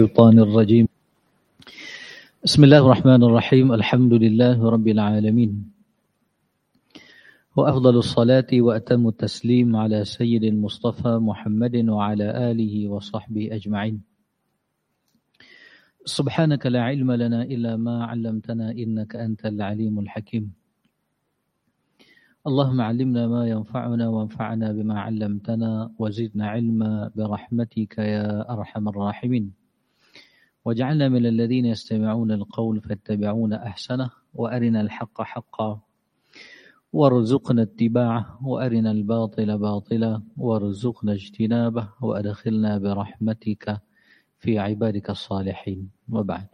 الشيطان الرجيم. بسم الله الرحمن الرحيم. الحمد لله رب العالمين. وأفضل الصلاة وأتم التسليم على سيد المصطفى محمد وعلى آله وصحبه أجمعين. سبحانك لا علم لنا إلا ما علمتنا إنك أنت العليم الحكيم. اللهم علمنا ما ينفعنا وانفعنا بما علمتنا وزدنا علما برحمتك يا أرحم الراحمين. واجعلنا من الذين يستمعون القول فاتبعون أحسنه وأرنا الحق حقا وارزقنا اتباعه وأرنا الباطل باطلا وارزقنا اجتنابه وأدخلنا برحمتك في عبادك الصالحين. وبعد.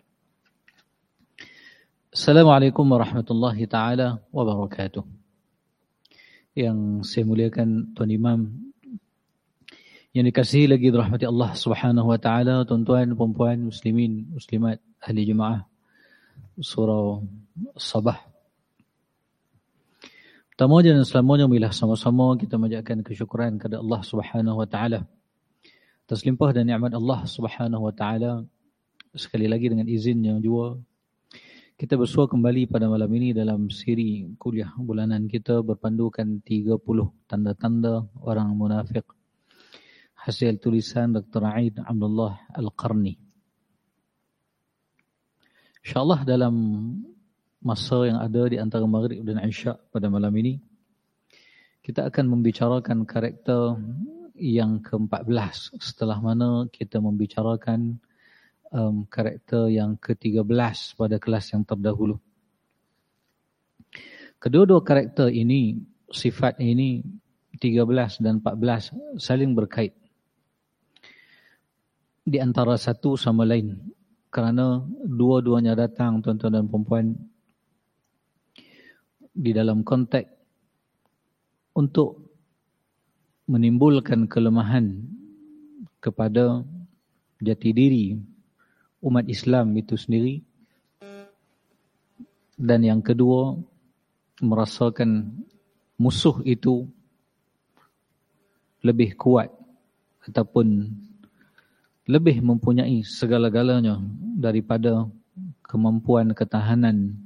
السلام عليكم ورحمة الله تعالى وبركاته. Yang saya muliakan Tuan Imam yang dikasihi lagi rahmati Allah Subhanahu wa taala tuan-tuan puan-puan muslimin muslimat ahli jemaah surau sabah. Pertama dan selamanya bila sama-sama kita menjaga kesyukuran kepada Allah Subhanahu wa taala. Atas limpah dan nikmat Allah Subhanahu wa taala sekali lagi dengan izin yang juga kita bersua kembali pada malam ini dalam siri kuliah bulanan kita berpandukan 30 tanda-tanda orang munafik hasil tulisan Dr. Aid Abdullah Al-Qarni. InsyaAllah dalam masa yang ada di antara Maghrib dan Isya pada malam ini, kita akan membicarakan karakter yang ke-14 setelah mana kita membicarakan um, karakter yang ke-13 pada kelas yang terdahulu. Kedua-dua karakter ini, sifat ini 13 dan 14 saling berkait di antara satu sama lain. Kerana dua-duanya datang tuan-tuan dan puan di dalam konteks untuk menimbulkan kelemahan kepada jati diri umat Islam itu sendiri. Dan yang kedua merasakan musuh itu lebih kuat ataupun lebih mempunyai segala-galanya daripada kemampuan ketahanan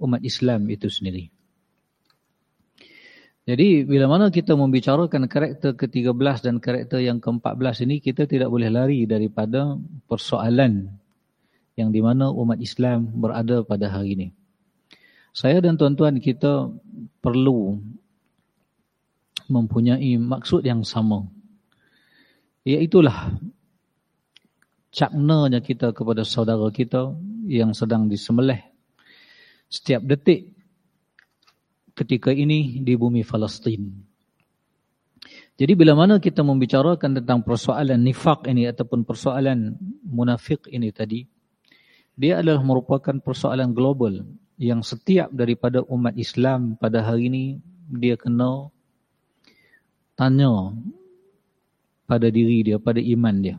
umat Islam itu sendiri. Jadi bila mana kita membicarakan karakter ke-13 dan karakter yang ke-14 ini, kita tidak boleh lari daripada persoalan yang di mana umat Islam berada pada hari ini. Saya dan tuan-tuan kita perlu mempunyai maksud yang sama. Iaitulah capnanya kita kepada saudara kita yang sedang disembelih setiap detik ketika ini di bumi Palestin. Jadi bila mana kita membicarakan tentang persoalan nifak ini ataupun persoalan munafik ini tadi, dia adalah merupakan persoalan global yang setiap daripada umat Islam pada hari ini dia kena tanya pada diri dia, pada iman dia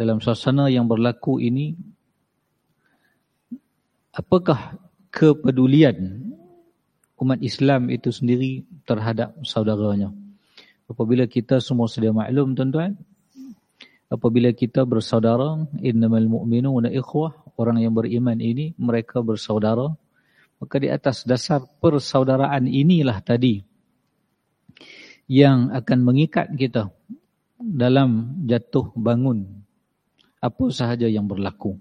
dalam suasana yang berlaku ini apakah kepedulian umat Islam itu sendiri terhadap saudaranya? Apabila kita semua sedia maklum tuan-tuan apabila kita bersaudara innamal mu'minuna ikhwah orang yang beriman ini mereka bersaudara maka di atas dasar persaudaraan inilah tadi yang akan mengikat kita dalam jatuh bangun apa sahaja yang berlaku.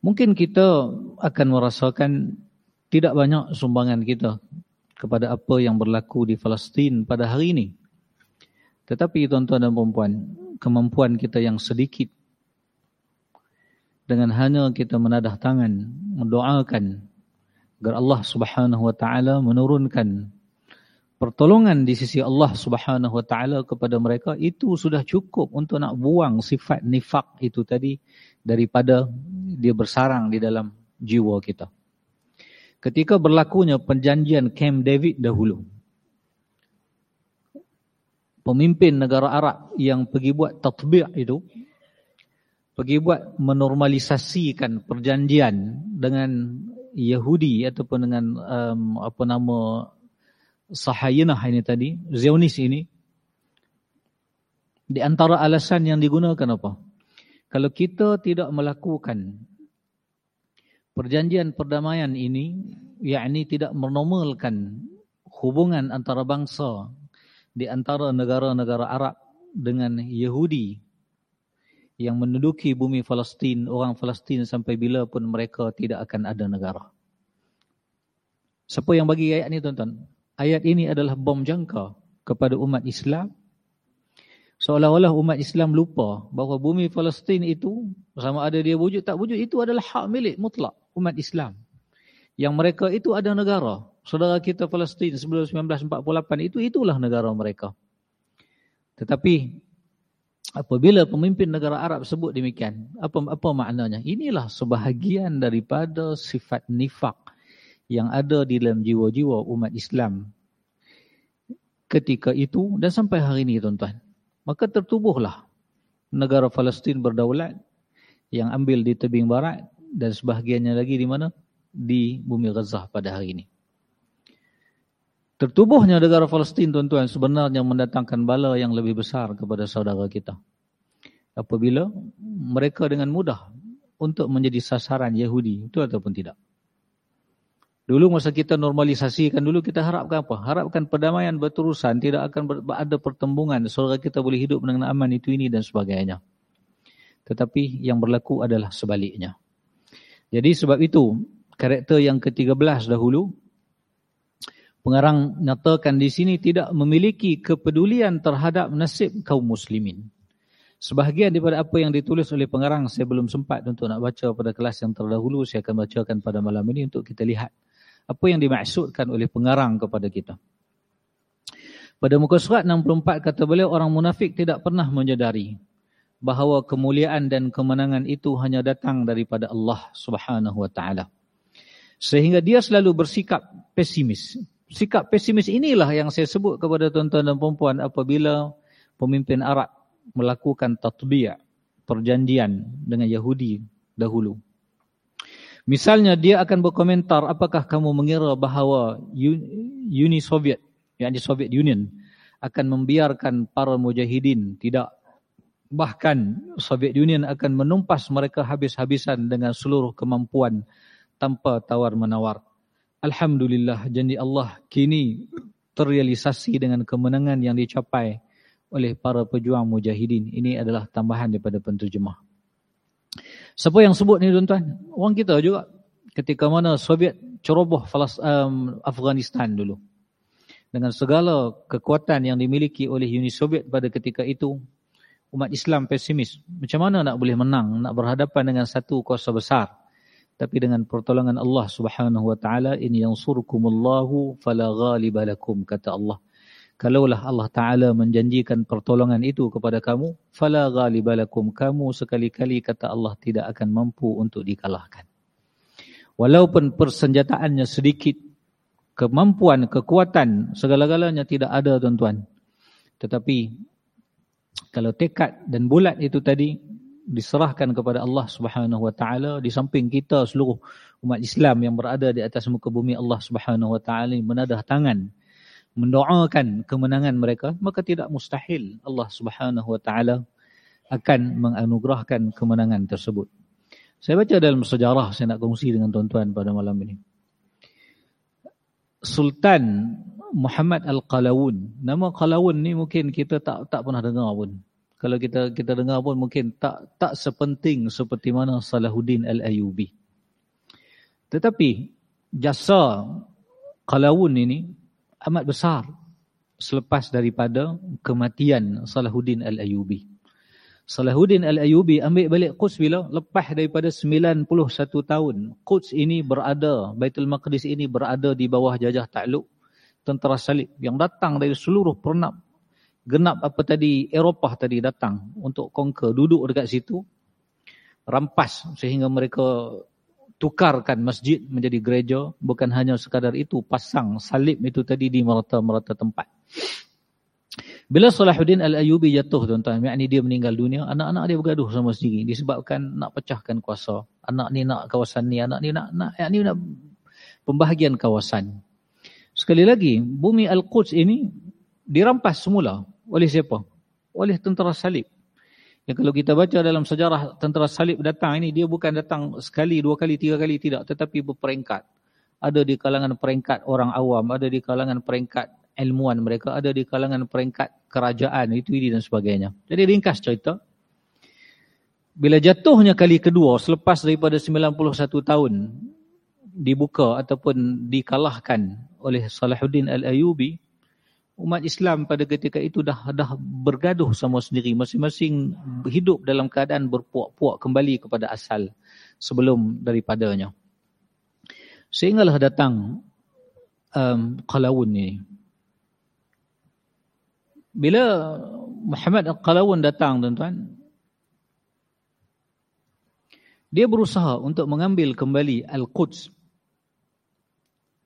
Mungkin kita akan merasakan tidak banyak sumbangan kita kepada apa yang berlaku di Palestin pada hari ini. Tetapi tuan-tuan dan puan kemampuan kita yang sedikit dengan hanya kita menadah tangan, mendoakan agar Allah Subhanahu wa taala menurunkan pertolongan di sisi Allah Subhanahu wa taala kepada mereka itu sudah cukup untuk nak buang sifat nifak itu tadi daripada dia bersarang di dalam jiwa kita. Ketika berlakunya perjanjian Camp David dahulu. Pemimpin negara Arab yang pergi buat tatbiq itu pergi buat menormalisasikan perjanjian dengan Yahudi ataupun dengan um, apa nama Sahayinah ini tadi, Zionis ini, di antara alasan yang digunakan apa? kalau kita tidak melakukan perjanjian perdamaian ini, yakni tidak menormalkan hubungan antara bangsa di antara negara-negara Arab dengan Yahudi yang menduduki bumi Palestin, orang Palestin sampai bila pun mereka tidak akan ada negara. Siapa yang bagi ayat ini tuan-tuan? Ayat ini adalah bom jangka kepada umat Islam. Seolah-olah umat Islam lupa bahawa bumi Palestin itu sama ada dia wujud tak wujud itu adalah hak milik mutlak umat Islam. Yang mereka itu ada negara. Saudara kita Palestin sebelum 1948 itu itulah negara mereka. Tetapi apabila pemimpin negara Arab sebut demikian, apa apa maknanya? Inilah sebahagian daripada sifat nifak yang ada di dalam jiwa-jiwa umat Islam ketika itu dan sampai hari ini tuan-tuan. Maka tertubuhlah negara Palestin berdaulat yang ambil di tebing barat dan sebahagiannya lagi di mana? Di bumi Gaza pada hari ini. Tertubuhnya negara Palestin tuan-tuan sebenarnya mendatangkan bala yang lebih besar kepada saudara kita. Apabila mereka dengan mudah untuk menjadi sasaran Yahudi, itu ataupun tidak. Dulu masa kita normalisasikan dulu kita harapkan apa? Harapkan perdamaian berterusan, tidak akan ada pertembungan, saudara kita boleh hidup dengan aman itu ini dan sebagainya. Tetapi yang berlaku adalah sebaliknya. Jadi sebab itu karakter yang ke-13 dahulu Pengarang nyatakan di sini tidak memiliki kepedulian terhadap nasib kaum muslimin. Sebahagian daripada apa yang ditulis oleh pengarang saya belum sempat untuk nak baca pada kelas yang terdahulu. Saya akan bacakan pada malam ini untuk kita lihat apa yang dimaksudkan oleh pengarang kepada kita. Pada muka surat 64 kata beliau orang munafik tidak pernah menyedari bahawa kemuliaan dan kemenangan itu hanya datang daripada Allah Subhanahu wa taala. Sehingga dia selalu bersikap pesimis sikap pesimis inilah yang saya sebut kepada tuan-tuan dan perempuan apabila pemimpin Arab melakukan tatbi'a perjanjian dengan Yahudi dahulu. Misalnya dia akan berkomentar apakah kamu mengira bahawa Uni Soviet, yang di Soviet Union akan membiarkan para mujahidin tidak bahkan Soviet Union akan menumpas mereka habis-habisan dengan seluruh kemampuan tanpa tawar menawar. Alhamdulillah janji Allah kini terrealisasi dengan kemenangan yang dicapai oleh para pejuang mujahidin. Ini adalah tambahan daripada penterjemah. Siapa yang sebut ni tuan-tuan? Orang kita juga. Ketika mana Soviet ceroboh um, Afghanistan dulu. Dengan segala kekuatan yang dimiliki oleh Uni Soviet pada ketika itu, umat Islam pesimis. Macam mana nak boleh menang, nak berhadapan dengan satu kuasa besar tapi dengan pertolongan Allah Subhanahu wa taala ini yang surkumullahu fala ghaliba lakum kata Allah kalaulah Allah taala menjanjikan pertolongan itu kepada kamu fala ghaliba lakum. Kamu sekali-kali kata Allah tidak akan mampu untuk dikalahkan. Walaupun persenjataannya sedikit kemampuan kekuatan segala-galanya tidak ada tuan-tuan. Tetapi kalau tekad dan bulat itu tadi diserahkan kepada Allah Subhanahu wa taala di samping kita seluruh umat Islam yang berada di atas muka bumi Allah Subhanahu wa taala menadah tangan mendoakan kemenangan mereka maka tidak mustahil Allah Subhanahu wa taala akan menganugerahkan kemenangan tersebut. Saya baca dalam sejarah saya nak kongsi dengan tuan-tuan pada malam ini. Sultan Muhammad Al-Qalawun. Nama Qalawun ni mungkin kita tak tak pernah dengar pun kalau kita kita dengar pun mungkin tak tak sepenting seperti mana Salahuddin Al-Ayyubi. Tetapi jasa Qalawun ini amat besar selepas daripada kematian Salahuddin Al-Ayyubi. Salahuddin Al-Ayyubi ambil balik Quds bila lepas daripada 91 tahun. Quds ini berada, Baitul Maqdis ini berada di bawah jajah takluk tentera salib yang datang dari seluruh pernah genap apa tadi Eropah tadi datang untuk conquer duduk dekat situ rampas sehingga mereka tukarkan masjid menjadi gereja bukan hanya sekadar itu pasang salib itu tadi di merata-merata tempat bila Salahuddin Al-Ayubi jatuh tuan-tuan yakni dia meninggal dunia anak-anak dia bergaduh sama sendiri disebabkan nak pecahkan kuasa anak ni nak kawasan ni anak ni nak nak yakni nak pembahagian kawasan sekali lagi bumi Al-Quds ini dirampas semula oleh siapa? Oleh tentera salib. Yang kalau kita baca dalam sejarah tentera salib datang ini, dia bukan datang sekali, dua kali, tiga kali, tidak. Tetapi berperingkat. Ada di kalangan peringkat orang awam, ada di kalangan peringkat ilmuwan mereka, ada di kalangan peringkat kerajaan, itu ini dan sebagainya. Jadi ringkas cerita. Bila jatuhnya kali kedua, selepas daripada 91 tahun, dibuka ataupun dikalahkan oleh Salahuddin Al-Ayubi, umat Islam pada ketika itu dah dah bergaduh sama sendiri. Masing-masing hidup dalam keadaan berpuak-puak kembali kepada asal sebelum daripadanya. Sehinggalah datang um, Qalawun ini. Bila Muhammad Qalawun datang tuan-tuan dia berusaha untuk mengambil kembali Al-Quds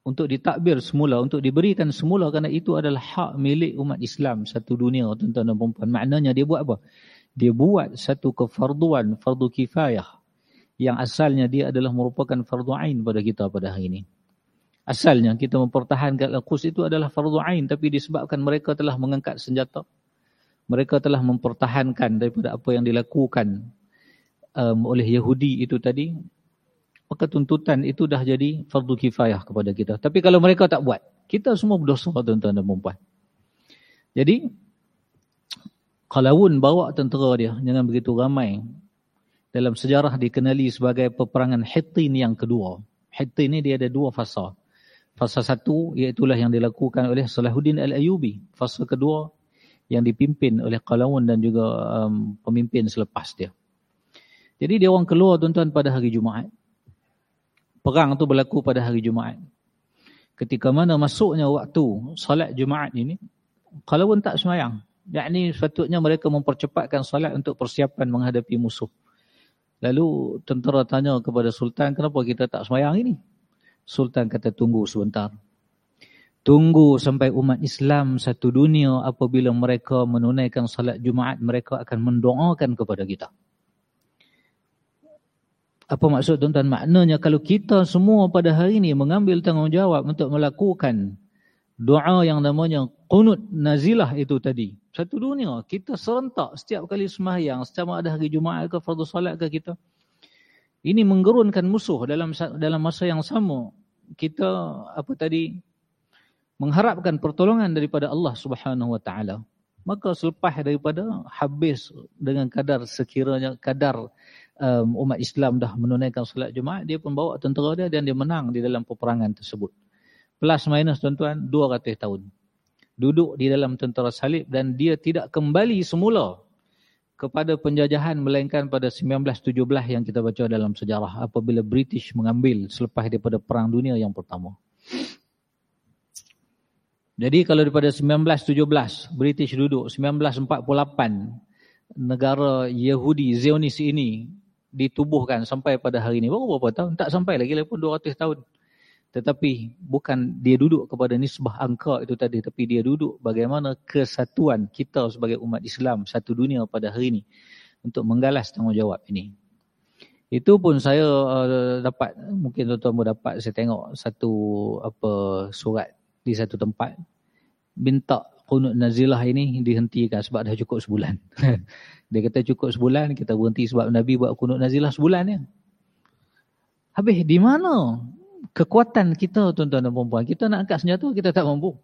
untuk ditakbir semula, untuk diberikan semula kerana itu adalah hak milik umat Islam satu dunia tuan-tuan dan puan Maknanya dia buat apa? Dia buat satu kefarduan, fardu kifayah yang asalnya dia adalah merupakan fardu ain pada kita pada hari ini. Asalnya kita mempertahankan Al-Quds itu adalah fardu ain tapi disebabkan mereka telah mengangkat senjata. Mereka telah mempertahankan daripada apa yang dilakukan um, oleh Yahudi itu tadi maka tuntutan itu dah jadi fardu kifayah kepada kita. Tapi kalau mereka tak buat, kita semua berdosa tuan-tuan dan perempuan. Jadi, Qalawun bawa tentera dia dengan begitu ramai. Dalam sejarah dikenali sebagai peperangan Hittin yang kedua. Hittin ini dia ada dua fasa. Fasa satu iaitulah yang dilakukan oleh Salahuddin Al-Ayubi. Fasa kedua yang dipimpin oleh Qalawun dan juga um, pemimpin selepas dia. Jadi dia orang keluar tuan-tuan pada hari Jumaat perang tu berlaku pada hari Jumaat. Ketika mana masuknya waktu salat Jumaat ini, kalau pun tak semayang. Yakni sepatutnya mereka mempercepatkan salat untuk persiapan menghadapi musuh. Lalu tentera tanya kepada Sultan, kenapa kita tak semayang ini? Sultan kata tunggu sebentar. Tunggu sampai umat Islam satu dunia apabila mereka menunaikan salat Jumaat, mereka akan mendoakan kepada kita. Apa maksud tuan-tuan? Maknanya kalau kita semua pada hari ini mengambil tanggungjawab untuk melakukan doa yang namanya qunut nazilah itu tadi. Satu dunia, kita serentak setiap kali sembahyang, setiap ada hari Jumaat ke fardu solat ke kita. Ini menggerunkan musuh dalam dalam masa yang sama. Kita apa tadi mengharapkan pertolongan daripada Allah Subhanahu wa taala. Maka selepas daripada habis dengan kadar sekiranya kadar um, umat Islam dah menunaikan solat Jumaat, dia pun bawa tentera dia dan dia menang di dalam peperangan tersebut. Plus minus tuan-tuan, 200 tahun. Duduk di dalam tentera salib dan dia tidak kembali semula kepada penjajahan melainkan pada 1917 yang kita baca dalam sejarah apabila British mengambil selepas daripada perang dunia yang pertama. Jadi kalau daripada 1917 British duduk 1948 negara Yahudi Zionis ini ditubuhkan sampai pada hari ini. Baru berapa tahun? Tak sampai lagi pun 200 tahun. Tetapi bukan dia duduk kepada nisbah angka itu tadi. Tapi dia duduk bagaimana kesatuan kita sebagai umat Islam satu dunia pada hari ini. Untuk menggalas tanggungjawab ini. Itu pun saya uh, dapat, mungkin tuan-tuan pun dapat saya tengok satu apa surat di satu tempat. Minta kunut nazilah ini dihentikan sebab dah cukup sebulan. Dia kata cukup sebulan, kita berhenti sebab Nabi buat kunut nazilah sebulan ya. Habis di mana kekuatan kita tuan-tuan dan perempuan? Kita nak angkat senjata, kita tak mampu.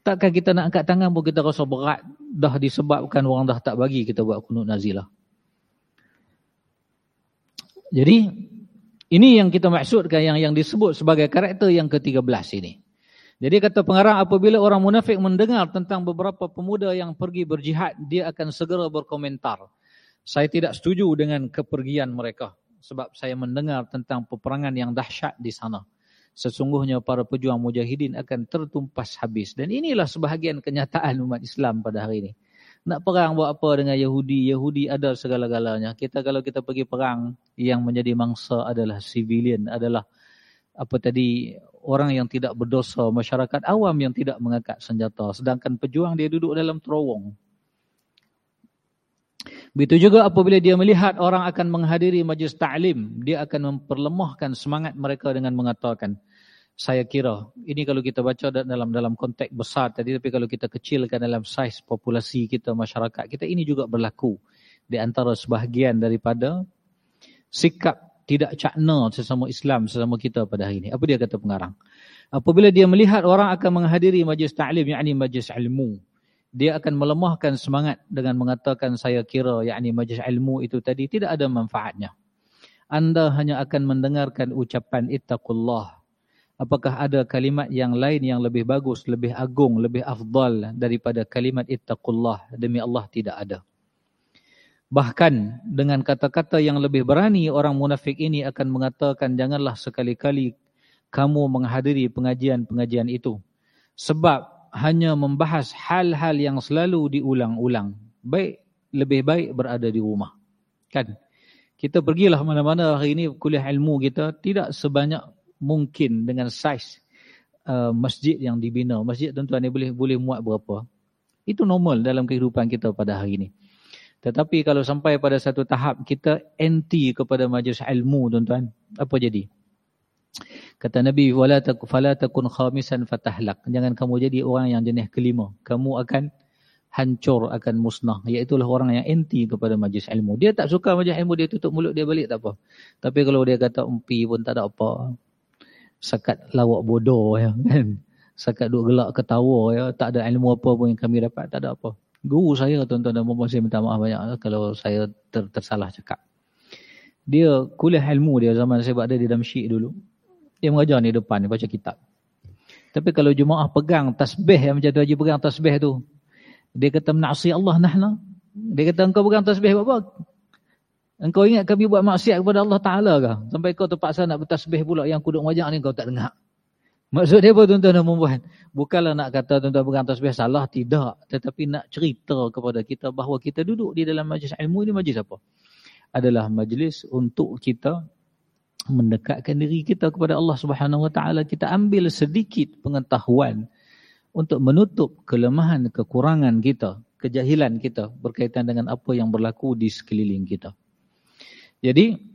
Takkan kita nak angkat tangan pun kita rasa berat. Dah disebabkan orang dah tak bagi kita buat kunut nazilah. Jadi, ini yang kita maksudkan yang yang disebut sebagai karakter yang ke-13 ini. Jadi kata pengarang apabila orang munafik mendengar tentang beberapa pemuda yang pergi berjihad, dia akan segera berkomentar. Saya tidak setuju dengan kepergian mereka sebab saya mendengar tentang peperangan yang dahsyat di sana. Sesungguhnya para pejuang mujahidin akan tertumpas habis. Dan inilah sebahagian kenyataan umat Islam pada hari ini. Nak perang buat apa dengan Yahudi? Yahudi ada segala-galanya. Kita kalau kita pergi perang yang menjadi mangsa adalah civilian, adalah apa tadi orang yang tidak berdosa, masyarakat awam yang tidak mengangkat senjata. Sedangkan pejuang dia duduk dalam terowong. Begitu juga apabila dia melihat orang akan menghadiri majlis ta'lim, dia akan memperlemahkan semangat mereka dengan mengatakan, saya kira, ini kalau kita baca dalam dalam konteks besar tadi, tapi kalau kita kecilkan dalam saiz populasi kita, masyarakat kita, ini juga berlaku di antara sebahagian daripada sikap tidak cakna sesama Islam sesama kita pada hari ini. Apa dia kata pengarang? Apabila dia melihat orang akan menghadiri majlis ta'lim yakni majlis ilmu, dia akan melemahkan semangat dengan mengatakan saya kira yakni majlis ilmu itu tadi tidak ada manfaatnya. Anda hanya akan mendengarkan ucapan ittaqullah. Apakah ada kalimat yang lain yang lebih bagus, lebih agung, lebih afdal daripada kalimat ittaqullah? Demi Allah tidak ada. Bahkan dengan kata-kata yang lebih berani orang munafik ini akan mengatakan janganlah sekali-kali kamu menghadiri pengajian-pengajian itu. Sebab hanya membahas hal-hal yang selalu diulang-ulang. Baik, lebih baik berada di rumah. Kan? Kita pergilah mana-mana hari ini kuliah ilmu kita tidak sebanyak mungkin dengan saiz uh, masjid yang dibina. Masjid tuan-tuan ni boleh boleh muat berapa. Itu normal dalam kehidupan kita pada hari ini. Tetapi kalau sampai pada satu tahap kita anti kepada majlis ilmu tuan-tuan, apa jadi? Kata Nabi, "Wala takun fala takun khamisan fatahlak." Jangan kamu jadi orang yang jenis kelima. Kamu akan hancur, akan musnah. Iaitulah orang yang anti kepada majlis ilmu. Dia tak suka majlis ilmu, dia tutup mulut, dia balik tak apa. Tapi kalau dia kata umpi pun tak ada apa. Sakat lawak bodoh ya kan. Sakat duk gelak ketawa ya, tak ada ilmu apa pun yang kami dapat, tak ada apa guru saya tuan-tuan dan puan saya minta maaf banyak kalau saya ter, tersalah cakap. Dia kuliah ilmu dia zaman saya buat dia di Damsyik dulu. Dia mengajar ni depan ni baca kitab. Tapi kalau jemaah pegang tasbih yang macam tu haji pegang tasbih tu. Dia kata menasi Allah nahna. Dia kata engkau pegang tasbih buat apa? Engkau ingat kami buat maksiat kepada Allah Ta'ala ke? Sampai kau terpaksa nak bertasbih pula yang kuduk majak ni kau tak dengar. Maksud dia apa tuan-tuan dan perempuan? Bukanlah nak kata tuan-tuan pegang tasbih salah, tidak. Tetapi nak cerita kepada kita bahawa kita duduk di dalam majlis ilmu ini majlis apa? Adalah majlis untuk kita mendekatkan diri kita kepada Allah Subhanahu Wa Taala. Kita ambil sedikit pengetahuan untuk menutup kelemahan, kekurangan kita, kejahilan kita berkaitan dengan apa yang berlaku di sekeliling kita. Jadi,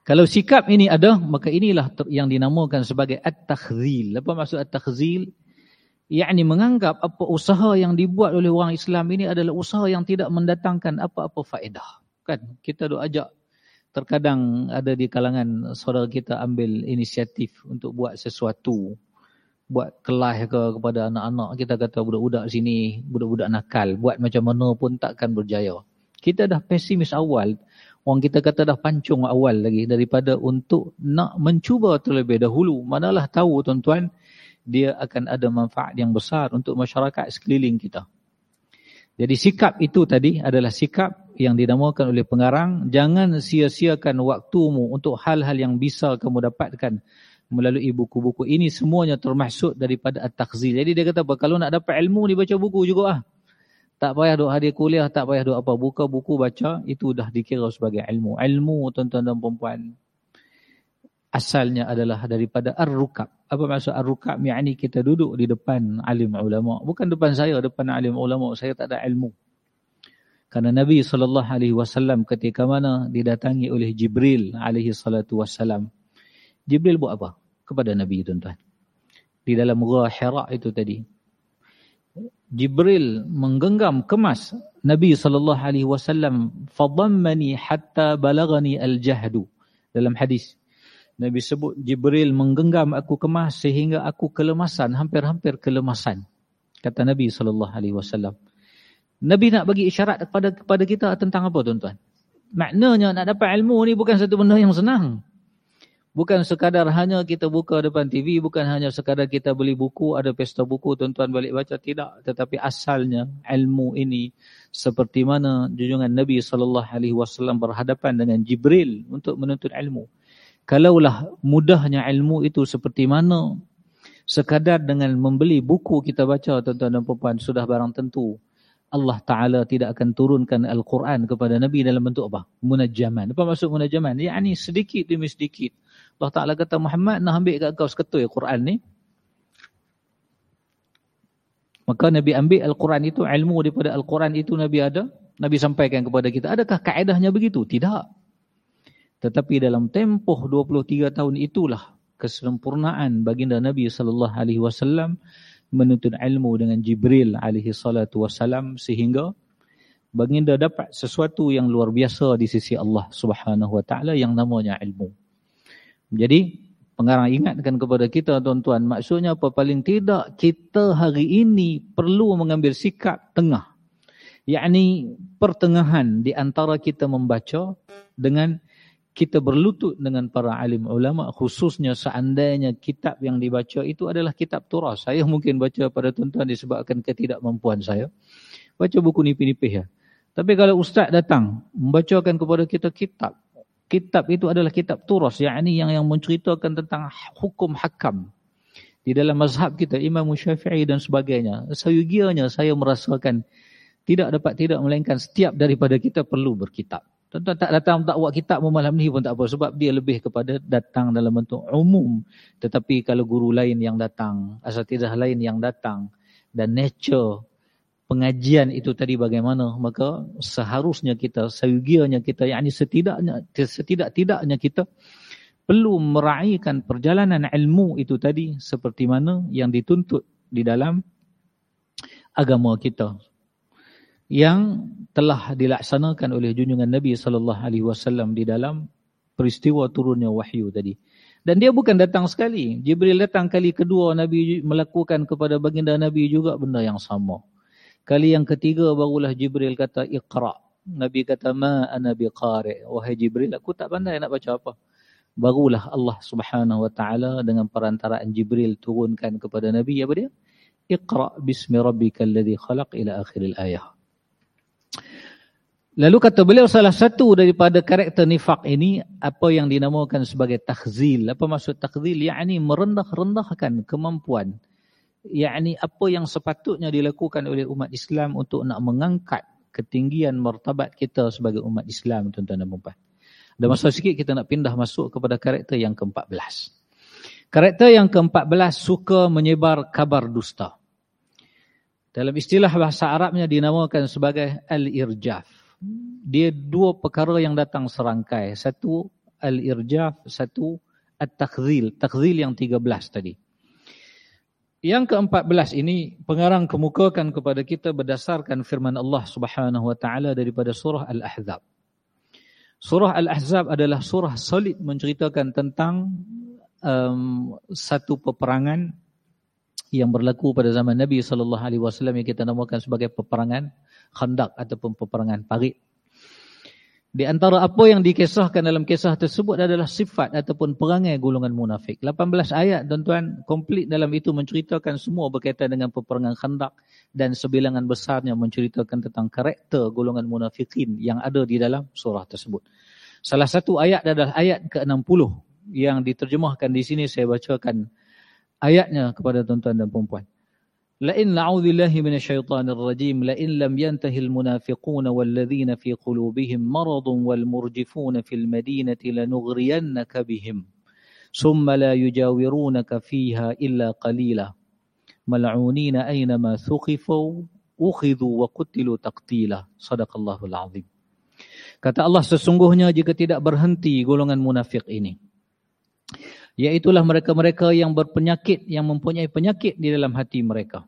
kalau sikap ini ada, maka inilah yang dinamakan sebagai at-takhzil. Apa maksud at-takhzil? Yakni menganggap apa usaha yang dibuat oleh orang Islam ini adalah usaha yang tidak mendatangkan apa-apa faedah. Kan? Kita doa ajak terkadang ada di kalangan saudara kita ambil inisiatif untuk buat sesuatu. Buat kelas ke kepada anak-anak. Kita kata budak-budak sini, budak-budak nakal. Buat macam mana pun takkan berjaya. Kita dah pesimis awal. Orang kita kata dah pancung awal lagi daripada untuk nak mencuba terlebih dahulu. Manalah tahu tuan-tuan, dia akan ada manfaat yang besar untuk masyarakat sekeliling kita. Jadi sikap itu tadi adalah sikap yang dinamakan oleh pengarang. Jangan sia-siakan waktumu untuk hal-hal yang bisa kamu dapatkan melalui buku-buku. Ini semuanya termasuk daripada at-takhzil. Jadi dia kata apa? Kalau nak dapat ilmu, dibaca buku juga ah. Tak payah duk hadir kuliah, tak payah duk apa. Buka buku baca, itu dah dikira sebagai ilmu. Ilmu tuan-tuan dan perempuan. Asalnya adalah daripada ar-rukab. Apa maksud ar-rukab? Yang kita duduk di depan alim ulama. Bukan depan saya, depan alim ulama. Saya tak ada ilmu. Karena Nabi SAW ketika mana didatangi oleh Jibril SAW. Jibril buat apa? Kepada Nabi tuan-tuan. Di dalam gua itu tadi. Jibril menggenggam kemas Nabi sallallahu alaihi wasallam fadammani hatta balagani al-jahdu. Dalam hadis Nabi sebut Jibril menggenggam aku kemas sehingga aku kelemasan hampir-hampir kelemasan kata Nabi sallallahu alaihi wasallam. Nabi nak bagi isyarat kepada kepada kita tentang apa tuan-tuan? Maknanya nak dapat ilmu ni bukan satu benda yang senang Bukan sekadar hanya kita buka depan TV, bukan hanya sekadar kita beli buku, ada pesta buku, tuan-tuan balik baca. Tidak. Tetapi asalnya ilmu ini seperti mana junjungan Nabi SAW berhadapan dengan Jibril untuk menuntut ilmu. Kalaulah mudahnya ilmu itu seperti mana sekadar dengan membeli buku kita baca, tuan-tuan dan puan sudah barang tentu. Allah Ta'ala tidak akan turunkan Al-Quran kepada Nabi dalam bentuk apa? Munajaman. Apa maksud munajaman? Ia ini sedikit demi sedikit. Allah Ta'ala kata Muhammad nak ambil kat kau seketui Quran ni. Maka Nabi ambil Al-Quran itu, ilmu daripada Al-Quran itu Nabi ada. Nabi sampaikan kepada kita. Adakah kaedahnya begitu? Tidak. Tetapi dalam tempoh 23 tahun itulah kesempurnaan baginda Nabi wasallam menuntut ilmu dengan Jibril wasallam sehingga baginda dapat sesuatu yang luar biasa di sisi Allah Subhanahu Wa Taala yang namanya ilmu. Jadi pengarang ingatkan kepada kita tuan-tuan, maksudnya apa paling tidak kita hari ini perlu mengambil sikap tengah. yakni pertengahan di antara kita membaca dengan kita berlutut dengan para alim ulama khususnya seandainya kitab yang dibaca itu adalah kitab turas. Saya mungkin baca pada tuan-tuan disebabkan ketidakmampuan saya. Baca buku nipih-nipih ya. Tapi kalau ustaz datang membacakan kepada kita kitab, kitab itu adalah kitab turas, yakni yang yang menceritakan tentang hukum hakam di dalam mazhab kita Imam Syafi'i dan sebagainya. Sayugianya saya merasakan tidak dapat tidak melainkan setiap daripada kita perlu berkitab. Tentu tak datang tak buat kitab malam ni pun tak apa sebab dia lebih kepada datang dalam bentuk umum. Tetapi kalau guru lain yang datang, asatidah lain yang datang dan nature pengajian itu tadi bagaimana? Maka seharusnya kita sayugianya kita yakni setidaknya setidak-tidaknya kita perlu meraihkan perjalanan ilmu itu tadi seperti mana yang dituntut di dalam agama kita. Yang telah dilaksanakan oleh junjungan Nabi sallallahu alaihi wasallam di dalam peristiwa turunnya wahyu tadi. Dan dia bukan datang sekali. Jibril datang kali kedua Nabi melakukan kepada baginda Nabi juga benda yang sama Kali yang ketiga barulah Jibril kata iqra. Nabi kata ma ana biqari. Wahai Jibril aku tak pandai nak baca apa. Barulah Allah Subhanahu wa taala dengan perantaraan Jibril turunkan kepada Nabi apa dia? Iqra bismi rabbikal ladzi khalaq ila akhiril ayah. Lalu kata beliau salah satu daripada karakter nifak ini apa yang dinamakan sebagai takhzil. Apa maksud takhzil? Yakni merendah-rendahkan kemampuan yakni apa yang sepatutnya dilakukan oleh umat Islam untuk nak mengangkat ketinggian martabat kita sebagai umat Islam tuan-tuan dan puan. Ada masa sikit kita nak pindah masuk kepada karakter yang ke-14. Karakter yang ke-14 suka menyebar kabar dusta. Dalam istilah bahasa Arabnya dinamakan sebagai al-irjaf. Dia dua perkara yang datang serangkai. Satu al-irjaf, satu at-takhzil. Takhzil yang 13 tadi. Yang ke-14 ini pengarang kemukakan kepada kita berdasarkan firman Allah Subhanahu wa taala daripada surah Al-Ahzab. Surah Al-Ahzab adalah surah solid menceritakan tentang um, satu peperangan yang berlaku pada zaman Nabi wasallam yang kita namakan sebagai peperangan Khandaq ataupun peperangan Parit. Di antara apa yang dikisahkan dalam kisah tersebut adalah sifat ataupun perangai golongan munafik. 18 ayat tuan-tuan komplit dalam itu menceritakan semua berkaitan dengan peperangan khandak dan sebilangan besarnya menceritakan tentang karakter golongan munafikin yang ada di dalam surah tersebut. Salah satu ayat adalah ayat ke-60 yang diterjemahkan di sini saya bacakan ayatnya kepada tuan-tuan dan puan-puan. لئن نعوذ بالله من الشيطان الرجيم لئن لم ينته المنافقون والذين في قلوبهم مرض والمرجفون في المدينة لنغرينك بهم ثم لا يجاورونك فيها إلا قليلا. ملعونين أينما ثقفوا أخذوا وقتلوا تقتيلا. صدق الله العظيم. Kata Allah sesungguhnya jika tidak berhenti golongan munafik ini Iaitulah mereka-mereka yang berpenyakit, yang mempunyai penyakit di dalam hati mereka.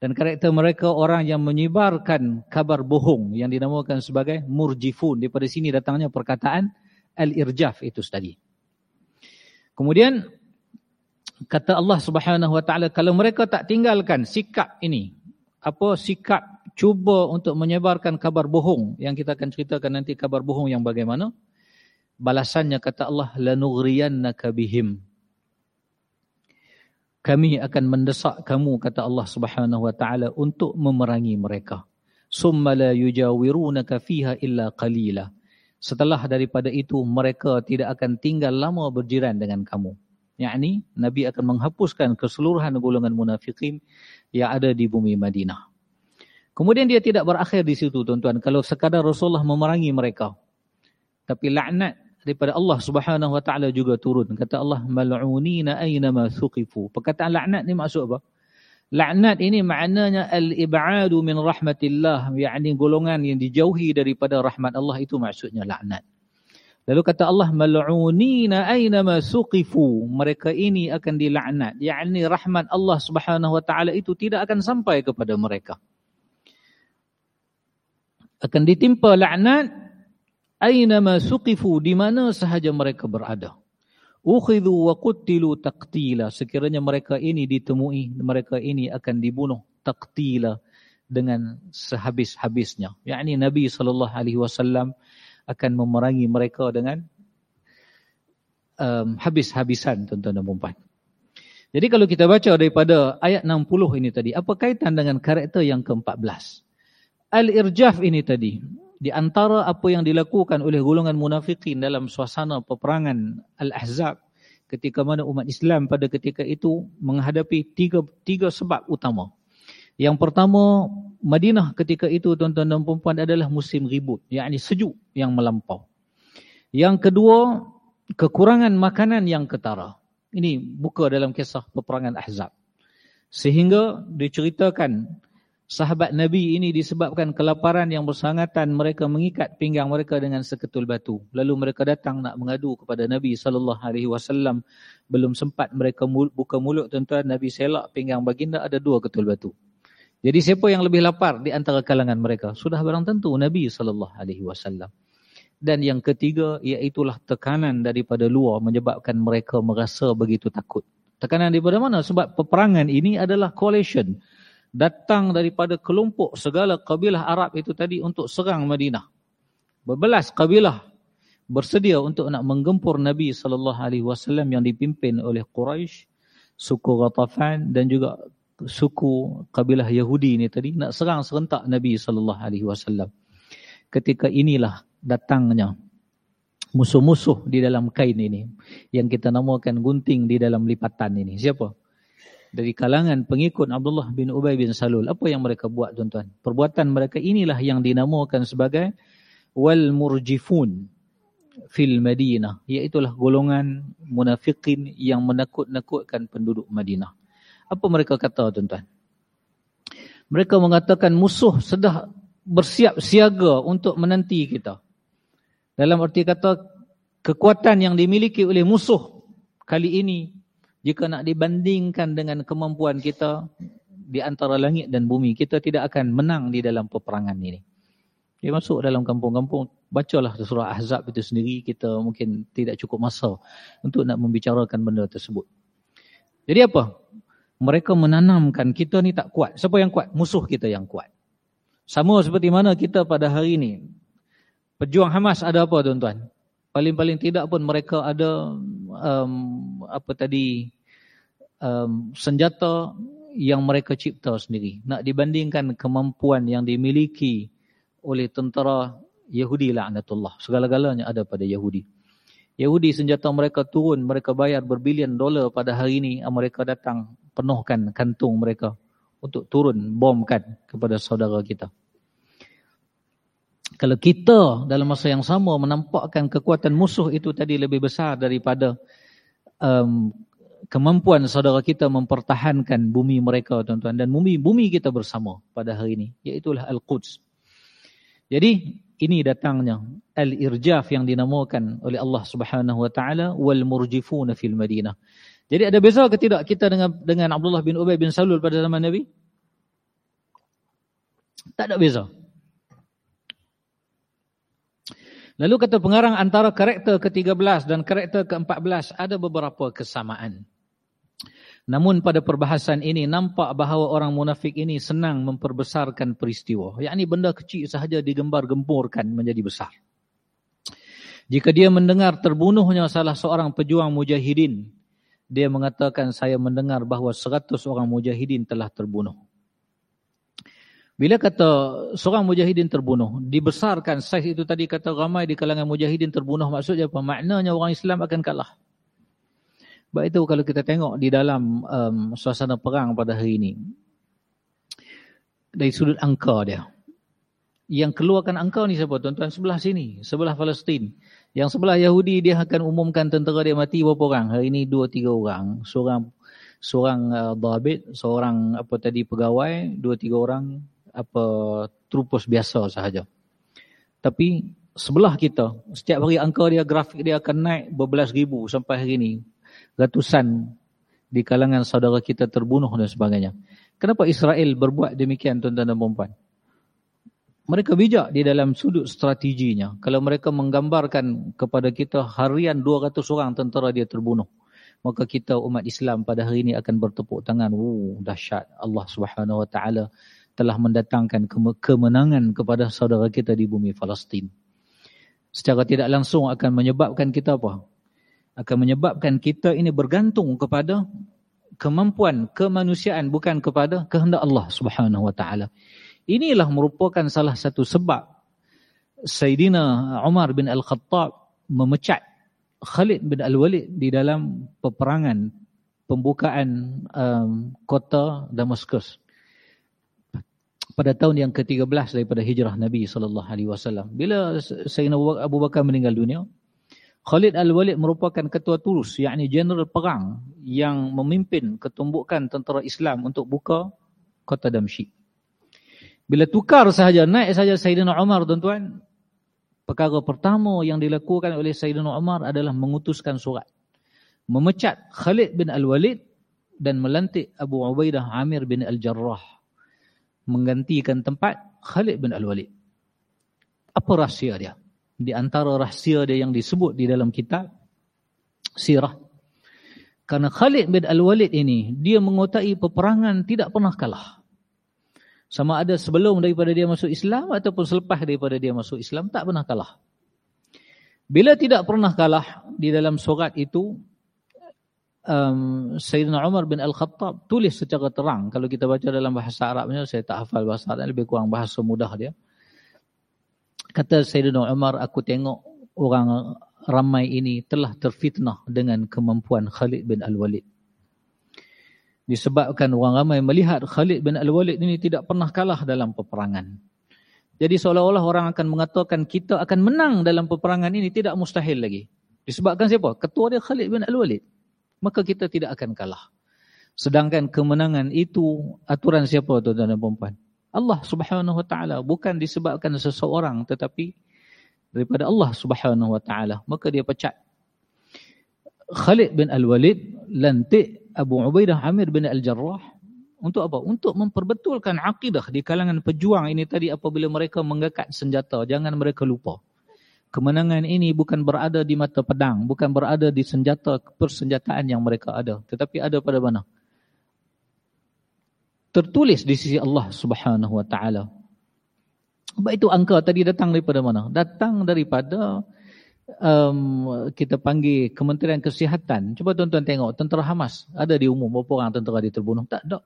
Dan karakter mereka orang yang menyebarkan kabar bohong yang dinamakan sebagai murjifun. Daripada sini datangnya perkataan al-irjaf itu tadi. Kemudian kata Allah Subhanahu Wa Taala kalau mereka tak tinggalkan sikap ini, apa sikap cuba untuk menyebarkan kabar bohong yang kita akan ceritakan nanti kabar bohong yang bagaimana? Balasannya kata Allah lanughriyannaka bihim. Kami akan mendesak kamu kata Allah Subhanahu wa taala untuk memerangi mereka. Summa la yujawirunaka fiha illa qalila. Setelah daripada itu mereka tidak akan tinggal lama berjiran dengan kamu. Yakni nabi akan menghapuskan keseluruhan golongan munafikin yang ada di bumi Madinah. Kemudian dia tidak berakhir di situ tuan-tuan. Kalau sekadar Rasulullah memerangi mereka. Tapi laknat daripada Allah Subhanahu wa taala juga turun. Kata Allah mal'unina aina ma thuqifu. Perkataan laknat ni maksud apa? Laknat ini maknanya al-ib'adu min rahmatillah, yakni golongan yang dijauhi daripada rahmat Allah itu maksudnya laknat. Lalu kata Allah mal'unina aina ma thuqifu. Mereka ini akan dilaknat. Yakni rahmat Allah Subhanahu wa taala itu tidak akan sampai kepada mereka. akan ditimpa laknat aina ma suqifu di mana sahaja mereka berada. Ukhidhu wa qutilu taqtila. Sekiranya mereka ini ditemui mereka ini akan dibunuh taqtila dengan sehabis-habisnya. Yakni nabi sallallahu alaihi wasallam akan memerangi mereka dengan um, habis-habisan tuan-tuan dan puan jadi kalau kita baca daripada ayat 60 ini tadi apa kaitan dengan karakter yang ke-14 al-irjaf ini tadi di antara apa yang dilakukan oleh golongan munafikin dalam suasana peperangan Al-Ahzab ketika mana umat Islam pada ketika itu menghadapi tiga tiga sebab utama. Yang pertama, Madinah ketika itu tuan-tuan dan puan adalah musim ribut, yakni sejuk yang melampau. Yang kedua, kekurangan makanan yang ketara. Ini buka dalam kisah peperangan Ahzab. Sehingga diceritakan sahabat Nabi ini disebabkan kelaparan yang bersangatan mereka mengikat pinggang mereka dengan seketul batu. Lalu mereka datang nak mengadu kepada Nabi sallallahu alaihi wasallam. Belum sempat mereka buka mulut tuan-tuan Nabi selak pinggang baginda ada dua ketul batu. Jadi siapa yang lebih lapar di antara kalangan mereka? Sudah barang tentu Nabi sallallahu alaihi wasallam. Dan yang ketiga iaitulah tekanan daripada luar menyebabkan mereka merasa begitu takut. Tekanan daripada mana? Sebab peperangan ini adalah coalition datang daripada kelompok segala kabilah Arab itu tadi untuk serang Madinah. Berbelas kabilah bersedia untuk nak menggempur Nabi sallallahu alaihi wasallam yang dipimpin oleh Quraisy, suku Ghatafan dan juga suku kabilah Yahudi ini tadi nak serang serentak Nabi sallallahu alaihi wasallam. Ketika inilah datangnya musuh-musuh di dalam kain ini yang kita namakan gunting di dalam lipatan ini. Siapa? Dari kalangan pengikut Abdullah bin Ubay bin Salul. Apa yang mereka buat tuan-tuan? Perbuatan mereka inilah yang dinamakan sebagai wal murjifun fil Madinah. Iaitulah golongan munafikin yang menakut-nakutkan penduduk Madinah. Apa mereka kata tuan-tuan? Mereka mengatakan musuh sedah bersiap siaga untuk menanti kita. Dalam arti kata kekuatan yang dimiliki oleh musuh kali ini jika nak dibandingkan dengan kemampuan kita di antara langit dan bumi, kita tidak akan menang di dalam peperangan ini. Dia masuk dalam kampung-kampung, bacalah surah Ahzab itu sendiri, kita mungkin tidak cukup masa untuk nak membicarakan benda tersebut. Jadi apa? Mereka menanamkan kita ni tak kuat. Siapa yang kuat? Musuh kita yang kuat. Sama seperti mana kita pada hari ini. Pejuang Hamas ada apa tuan-tuan? Paling-paling tidak pun mereka ada um, apa tadi um, senjata yang mereka cipta sendiri. Nak dibandingkan kemampuan yang dimiliki oleh tentera Yahudi laknatullah segala-galanya ada pada Yahudi. Yahudi senjata mereka turun mereka bayar berbilion dolar pada hari ini mereka datang penuhkan kantung mereka untuk turun bomkan kepada saudara kita kalau kita dalam masa yang sama menampakkan kekuatan musuh itu tadi lebih besar daripada um, kemampuan saudara kita mempertahankan bumi mereka tuan-tuan dan bumi bumi kita bersama pada hari ini iaitulah Al-Quds. Jadi ini datangnya al-irjaf yang dinamakan oleh Allah Subhanahu wa taala wal murjifuna fil Madinah. Jadi ada beza ke tidak kita dengan dengan Abdullah bin Ubay bin Salul pada zaman Nabi? Tak ada beza. Lalu kata pengarang antara karakter ke-13 dan karakter ke-14 ada beberapa kesamaan. Namun pada perbahasan ini nampak bahawa orang munafik ini senang memperbesarkan peristiwa. Yang ini benda kecil sahaja digembar-gempurkan menjadi besar. Jika dia mendengar terbunuhnya salah seorang pejuang mujahidin, dia mengatakan saya mendengar bahawa seratus orang mujahidin telah terbunuh. Bila kata seorang mujahidin terbunuh, dibesarkan saiz itu tadi kata ramai di kalangan mujahidin terbunuh maksudnya apa? Maknanya orang Islam akan kalah. Sebab itu kalau kita tengok di dalam um, suasana perang pada hari ini, dari sudut angka dia, yang keluarkan angka ni siapa tuan-tuan? Sebelah sini, sebelah Palestin. Yang sebelah Yahudi dia akan umumkan tentera dia mati berapa orang? Hari ini dua tiga orang. Seorang seorang uh, dabit, seorang apa tadi pegawai, dua tiga orang apa trupus biasa sahaja. Tapi sebelah kita, setiap hari angka dia, grafik dia akan naik berbelas ribu sampai hari ini. Ratusan di kalangan saudara kita terbunuh dan sebagainya. Kenapa Israel berbuat demikian tuan-tuan dan perempuan? mereka bijak di dalam sudut strateginya. Kalau mereka menggambarkan kepada kita harian 200 orang tentera dia terbunuh. Maka kita umat Islam pada hari ini akan bertepuk tangan. Oh, dahsyat Allah subhanahu wa ta'ala telah mendatangkan kemenangan kepada saudara kita di bumi Palestin. Secara tidak langsung akan menyebabkan kita apa? Akan menyebabkan kita ini bergantung kepada kemampuan kemanusiaan bukan kepada kehendak Allah subhanahu wa ta'ala. Inilah merupakan salah satu sebab Sayyidina Umar bin Al-Khattab memecat Khalid bin Al-Walid di dalam peperangan pembukaan um, kota Damaskus pada tahun yang ke-13 daripada hijrah Nabi sallallahu alaihi wasallam. Bila Sayyidina Abu Bakar meninggal dunia, Khalid Al-Walid merupakan ketua turus, yakni jeneral perang yang memimpin ketumbukan tentera Islam untuk buka kota Damsyik. Bila tukar sahaja, naik sahaja Sayyidina Umar tuan-tuan, perkara pertama yang dilakukan oleh Sayyidina Umar adalah mengutuskan surat. Memecat Khalid bin Al-Walid dan melantik Abu Ubaidah Amir bin Al-Jarrah. Menggantikan tempat Khalid bin Al-Walid. Apa rahsia dia? Di antara rahsia dia yang disebut di dalam kitab Sirah. Karena Khalid bin Al-Walid ini, dia mengotai peperangan tidak pernah kalah. Sama ada sebelum daripada dia masuk Islam ataupun selepas daripada dia masuk Islam, tak pernah kalah. Bila tidak pernah kalah di dalam surat itu, um, Sayyidina Umar bin Al-Khattab tulis secara terang. Kalau kita baca dalam bahasa Arabnya, saya tak hafal bahasa Arab, lebih kurang bahasa mudah dia. Kata Sayyidina Umar, aku tengok orang ramai ini telah terfitnah dengan kemampuan Khalid bin Al-Walid disebabkan orang ramai melihat Khalid bin Al-Walid ini tidak pernah kalah dalam peperangan. Jadi seolah-olah orang akan mengatakan kita akan menang dalam peperangan ini tidak mustahil lagi. Disebabkan siapa? Ketua dia Khalid bin Al-Walid. Maka kita tidak akan kalah. Sedangkan kemenangan itu aturan siapa tuan-tuan dan puan Allah Subhanahu wa taala bukan disebabkan seseorang tetapi daripada Allah Subhanahu wa taala. Maka dia pecat Khalid bin Al-Walid lantik Abu Ubaidah Amir bin Al-Jarrah untuk apa? Untuk memperbetulkan akidah di kalangan pejuang ini tadi apabila mereka mengangkat senjata. Jangan mereka lupa. Kemenangan ini bukan berada di mata pedang. Bukan berada di senjata persenjataan yang mereka ada. Tetapi ada pada mana? Tertulis di sisi Allah subhanahu wa ta'ala. Sebab itu angka tadi datang daripada mana? Datang daripada um, kita panggil Kementerian Kesihatan. Cuba tuan-tuan tengok, tentera Hamas ada di umum berapa orang tentera dia terbunuh? Tak ada.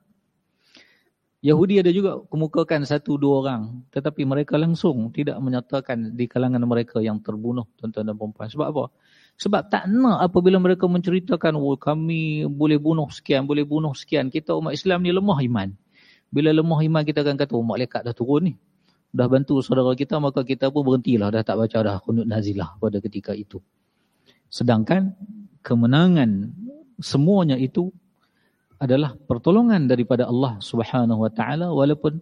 Yahudi ada juga kemukakan satu dua orang. Tetapi mereka langsung tidak menyatakan di kalangan mereka yang terbunuh tuan-tuan dan perempuan. Sebab apa? Sebab tak nak apabila mereka menceritakan oh, kami boleh bunuh sekian, boleh bunuh sekian. Kita umat Islam ni lemah iman. Bila lemah iman kita akan kata, oh malaikat dah turun ni dah bantu saudara kita maka kita pun berhentilah dah tak baca dah kunut nazilah pada ketika itu. Sedangkan kemenangan semuanya itu adalah pertolongan daripada Allah Subhanahu wa taala walaupun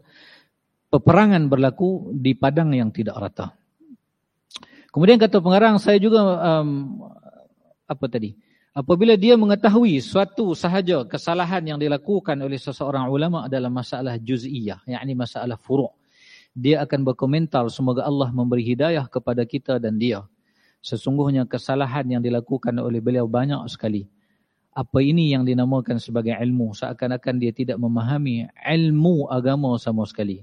peperangan berlaku di padang yang tidak rata. Kemudian kata pengarang saya juga um, apa tadi? Apabila dia mengetahui suatu sahaja kesalahan yang dilakukan oleh seseorang ulama dalam masalah juz'iyah, yakni masalah furu' dia akan berkomentar semoga Allah memberi hidayah kepada kita dan dia. Sesungguhnya kesalahan yang dilakukan oleh beliau banyak sekali. Apa ini yang dinamakan sebagai ilmu? Seakan-akan dia tidak memahami ilmu agama sama sekali.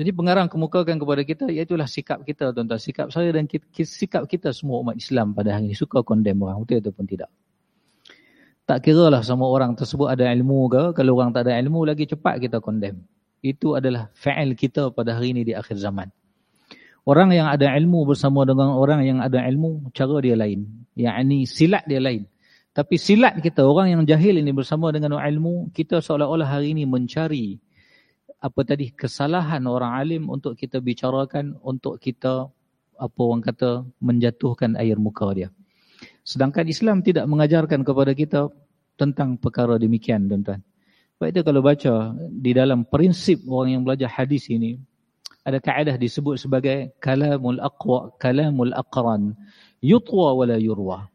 Jadi pengarang kemukakan kepada kita, iaitulah sikap kita tuan-tuan. Sikap saya dan kita, sikap kita semua umat Islam pada hari ini. Suka kondem orang, betul ataupun tidak. Tak kira lah sama orang tersebut ada ilmu ke. Kalau orang tak ada ilmu lagi cepat kita kondem itu adalah fa'il kita pada hari ini di akhir zaman. Orang yang ada ilmu bersama dengan orang yang ada ilmu, cara dia lain. Yang ini silat dia lain. Tapi silat kita, orang yang jahil ini bersama dengan ilmu, kita seolah-olah hari ini mencari apa tadi kesalahan orang alim untuk kita bicarakan, untuk kita apa orang kata menjatuhkan air muka dia. Sedangkan Islam tidak mengajarkan kepada kita tentang perkara demikian, tuan-tuan. Sebab itu kalau baca di dalam prinsip orang yang belajar hadis ini, ada kaedah disebut sebagai kalamul aqwa, kalamul aqran, yutwa wala yurwa.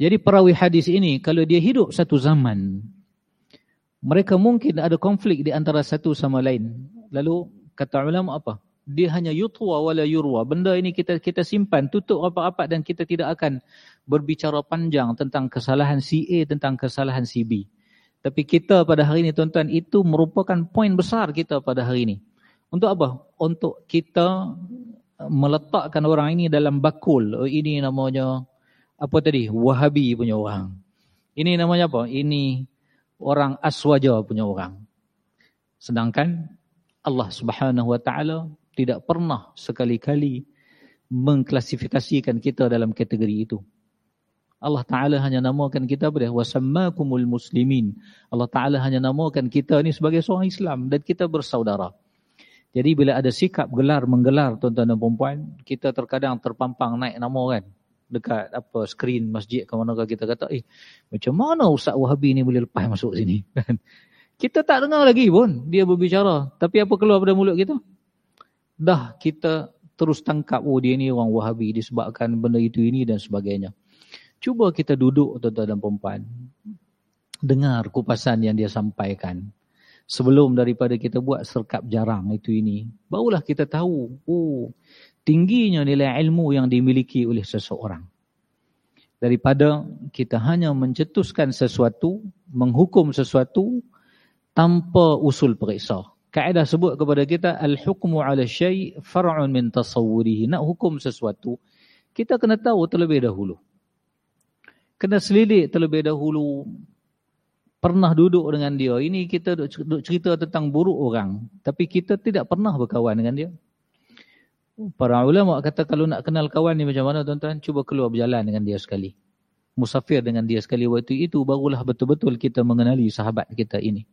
Jadi perawi hadis ini, kalau dia hidup satu zaman, mereka mungkin ada konflik di antara satu sama lain. Lalu Kata ulama apa? Dia hanya yutwa wala yurwa. Benda ini kita kita simpan, tutup rapat-rapat dan kita tidak akan berbicara panjang tentang kesalahan si A, tentang kesalahan si B. Tapi kita pada hari ini tuan-tuan, itu merupakan poin besar kita pada hari ini. Untuk apa? Untuk kita meletakkan orang ini dalam bakul. Oh, ini namanya, apa tadi? Wahabi punya orang. Ini namanya apa? Ini orang aswaja punya orang. Sedangkan Allah subhanahu wa ta'ala tidak pernah sekali-kali mengklasifikasikan kita dalam kategori itu. Allah Ta'ala hanya namakan kita apa dia? Wasammakumul muslimin. Allah Ta'ala hanya namakan kita ni sebagai seorang Islam dan kita bersaudara. Jadi bila ada sikap gelar menggelar tuan-tuan dan perempuan, kita terkadang terpampang naik nama kan dekat apa skrin masjid ke mana kita kata eh macam mana Ustaz Wahabi ni boleh lepas masuk sini? Kan? Kita tak dengar lagi pun dia berbicara. Tapi apa keluar pada mulut kita? Dah kita terus tangkap oh dia ni orang Wahabi disebabkan benda itu ini dan sebagainya. Cuba kita duduk tuan-tuan dan puan dengar kupasan yang dia sampaikan sebelum daripada kita buat serkap jarang itu ini barulah kita tahu oh tingginya nilai ilmu yang dimiliki oleh seseorang. Daripada kita hanya mencetuskan sesuatu, menghukum sesuatu tanpa usul periksa. Kaedah sebut kepada kita al-hukmu 'ala syai' far'un min tasawwurihi. Nak hukum sesuatu, kita kena tahu terlebih dahulu. Kena selidik terlebih dahulu. Pernah duduk dengan dia. Ini kita duduk cerita tentang buruk orang, tapi kita tidak pernah berkawan dengan dia. Para ulama kata kalau nak kenal kawan ni macam mana tuan-tuan, cuba keluar berjalan dengan dia sekali. Musafir dengan dia sekali waktu itu barulah betul-betul kita mengenali sahabat kita ini.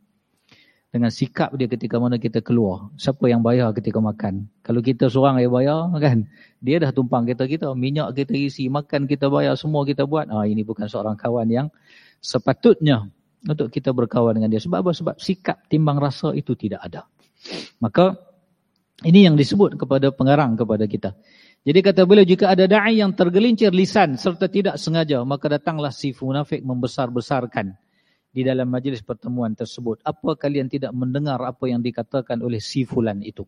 Dengan sikap dia ketika mana kita keluar. Siapa yang bayar ketika makan. Kalau kita seorang yang bayar kan, dia dah tumpang kita kita, minyak kita isi, makan kita bayar, semua kita buat. Ah ini bukan seorang kawan yang sepatutnya untuk kita berkawan dengan dia. Sebab apa? Sebab sikap timbang rasa itu tidak ada. Maka ini yang disebut kepada pengarang kepada kita. Jadi kata beliau, jika ada da'i yang tergelincir lisan serta tidak sengaja, maka datanglah si munafik membesar-besarkan di dalam majlis pertemuan tersebut. Apa kalian tidak mendengar apa yang dikatakan oleh si fulan itu?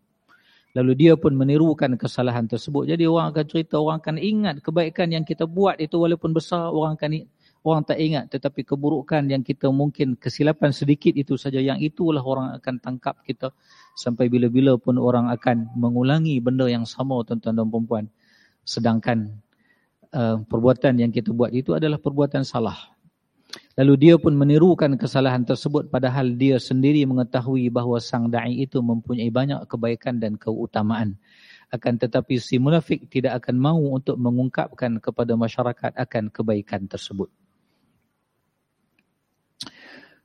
Lalu dia pun menirukan kesalahan tersebut. Jadi orang akan cerita, orang akan ingat kebaikan yang kita buat itu walaupun besar, orang akan orang tak ingat. Tetapi keburukan yang kita mungkin kesilapan sedikit itu saja, yang itulah orang akan tangkap kita sampai bila-bila pun orang akan mengulangi benda yang sama tuan-tuan dan perempuan sedangkan uh, perbuatan yang kita buat itu adalah perbuatan salah. Lalu dia pun menirukan kesalahan tersebut padahal dia sendiri mengetahui bahawa sang da'i itu mempunyai banyak kebaikan dan keutamaan. Akan tetapi si munafik tidak akan mahu untuk mengungkapkan kepada masyarakat akan kebaikan tersebut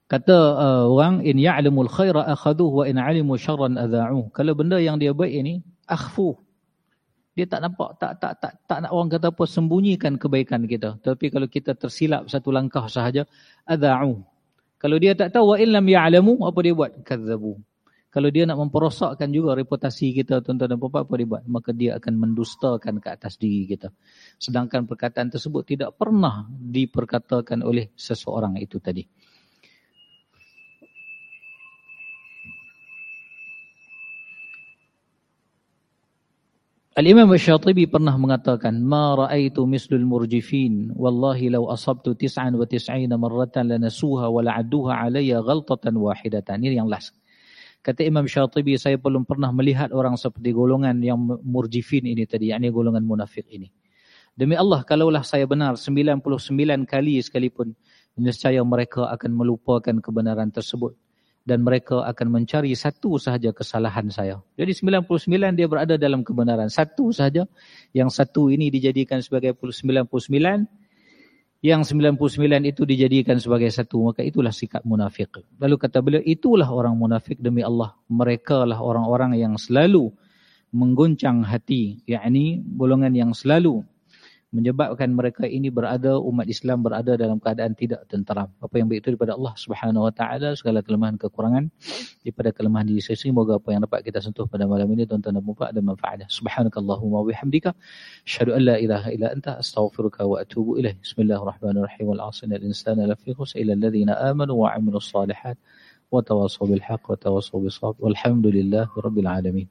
Kata uh, orang in ya'lamul khaira akhaduhu wa in 'alimu syarran adha'u. Kalau benda yang dia baik ini akhfu. Dia tak nampak tak tak tak tak nak orang kata apa sembunyikan kebaikan kita. Tapi kalau kita tersilap satu langkah sahaja adha'u. Kalau dia tak tahu wa in lam ya'lamu apa dia buat? Kadzabu. Kalau dia nak memperosakkan juga reputasi kita tuan-tuan dan puan apa dia buat? Maka dia akan mendustakan ke atas diri kita. Sedangkan perkataan tersebut tidak pernah diperkatakan oleh seseorang itu tadi. Al-Imam Al-Syatibi pernah mengatakan, Ma ra'aitu mislul murjifin, wallahi law asabtu tis'an wa tis'ina marratan lanasuha wa la'aduha alaya ghaltatan wahidatan. Ini yang last. Kata Imam Syatibi, saya belum pernah melihat orang seperti golongan yang murjifin ini tadi, yakni golongan munafik ini. Demi Allah, kalaulah saya benar 99 kali sekalipun, nescaya mereka akan melupakan kebenaran tersebut dan mereka akan mencari satu sahaja kesalahan saya. Jadi 99 dia berada dalam kebenaran. Satu sahaja. Yang satu ini dijadikan sebagai 99. Yang 99 itu dijadikan sebagai satu. Maka itulah sikap munafik. Lalu kata beliau, itulah orang munafik demi Allah. Mereka lah orang-orang yang selalu mengguncang hati. yakni golongan yang selalu menyebabkan mereka ini berada umat Islam berada dalam keadaan tidak tenteram. Apa yang baik itu daripada Allah Subhanahu wa taala segala kelemahan kekurangan daripada kelemahan diri sendiri semoga apa yang dapat kita sentuh pada malam ini tuan-tuan dan puan ada manfaatnya. Subhanakallahumma wa bihamdika asyhadu an la ilaha illa anta astaghfiruka wa atubu ilaik. Bismillahirrahmanirrahim. Wal 'asri innal insana lafi khusr illa alladhina amanu wa 'amilus salihat wa tawassaw bil haqq wa tawassaw bis sabr. Walhamdulillahirabbil alamin.